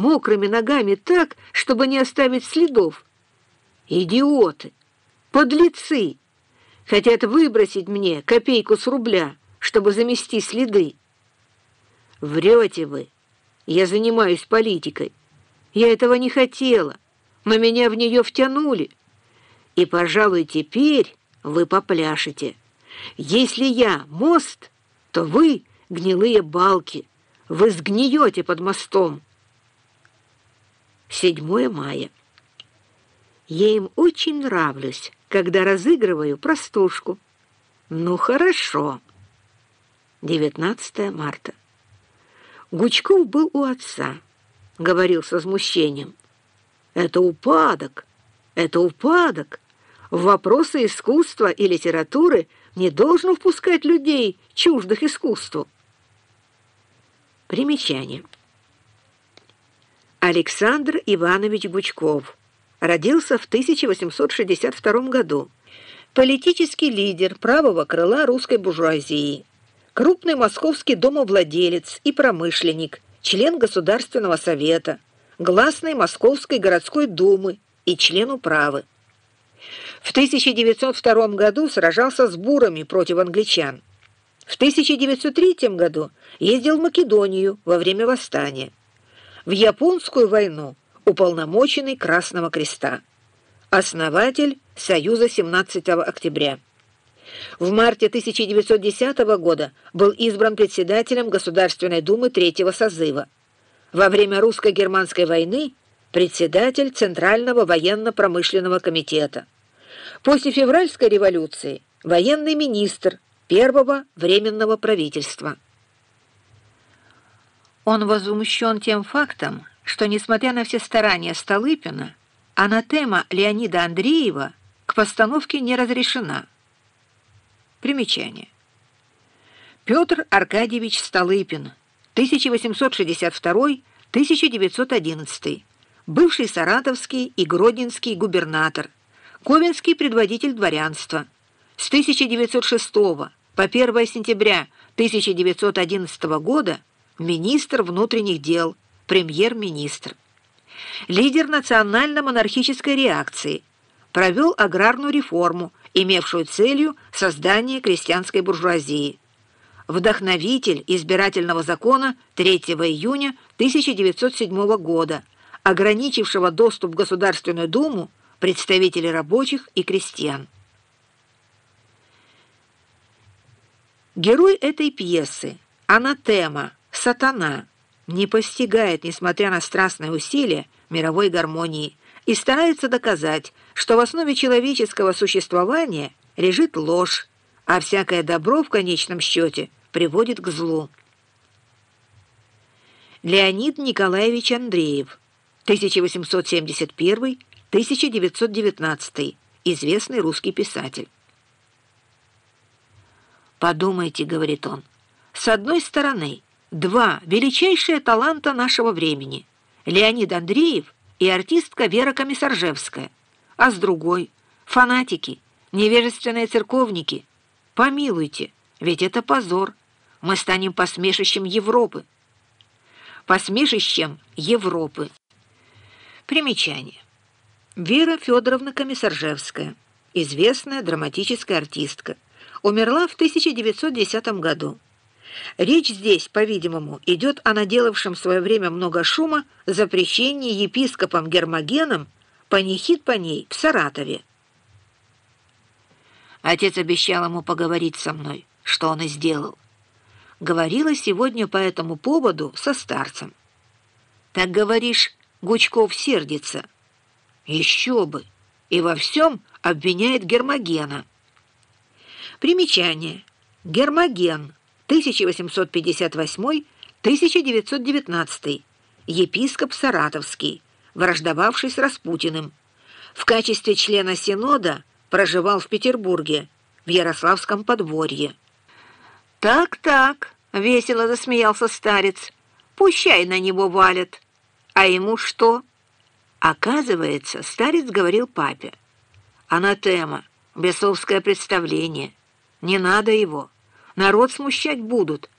мокрыми ногами так, чтобы не оставить следов. Идиоты! Подлецы! Хотят выбросить мне копейку с рубля, чтобы замести следы. Врете вы. Я занимаюсь политикой. Я этого не хотела, но меня в нее втянули. И, пожалуй, теперь вы попляшете. Если я мост, то вы гнилые балки. Вы сгниете под мостом. 7 мая. Я им очень нравлюсь, когда разыгрываю простушку. Ну, хорошо. 19 марта. Гучков был у отца, говорил с возмущением. Это упадок, это упадок. В вопросы искусства и литературы не должен впускать людей, чуждых искусству. Примечание. Александр Иванович Гучков родился в 1862 году. Политический лидер правого крыла русской буржуазии, крупный московский домовладелец и промышленник, член Государственного совета, гласный Московской городской думы и член управы. В 1902 году сражался с бурами против англичан. В 1903 году ездил в Македонию во время восстания. В Японскую войну уполномоченный Красного Креста. Основатель Союза 17 октября. В марте 1910 года был избран председателем Государственной Думы третьего созыва. Во время русско-германской войны председатель Центрального военно-промышленного комитета. После февральской революции военный министр первого временного правительства. Он возмущен тем фактом, что, несмотря на все старания Столыпина, анатема Леонида Андреева к постановке не разрешена. Примечание. Петр Аркадьевич Столыпин, 1862-1911, бывший саратовский и гродненский губернатор, ковенский предводитель дворянства, с 1906 по 1 сентября 1911 года министр внутренних дел, премьер-министр. Лидер национально-монархической реакции, провел аграрную реформу, имевшую целью создание крестьянской буржуазии. Вдохновитель избирательного закона 3 июня 1907 года, ограничившего доступ в Государственную Думу представителей рабочих и крестьян. Герой этой пьесы, анатема, сатана, не постигает, несмотря на страстные усилия, мировой гармонии и старается доказать, что в основе человеческого существования лежит ложь, а всякое добро в конечном счете приводит к злу. Леонид Николаевич Андреев, 1871-1919, известный русский писатель. «Подумайте», — говорит он, — «с одной стороны, два величайшие таланта нашего времени — Леонид Андреев и артистка Вера Комиссаржевская, а с другой — фанатики, невежественные церковники. Помилуйте, ведь это позор. Мы станем посмешищем Европы. Посмешищем Европы. Примечание. Вера Федоровна Комиссаржевская, известная драматическая артистка, умерла в 1910 году. Речь здесь, по-видимому, идет о наделавшем в свое время много шума запрещении епископом Гермогеном панихид по ней в Саратове. Отец обещал ему поговорить со мной, что он и сделал. Говорила сегодня по этому поводу со старцем. Так говоришь, Гучков сердится. Еще бы! И во всем обвиняет Гермогена. Примечание. Гермоген, 1858-1919, епископ Саратовский, враждовавший с Распутиным. В качестве члена Синода проживал в Петербурге, в Ярославском подворье. «Так-так», — весело засмеялся старец, — «пущай на него валят. А ему что?» Оказывается, старец говорил папе. «Анатема, бесовское представление». Не надо его. Народ смущать будут,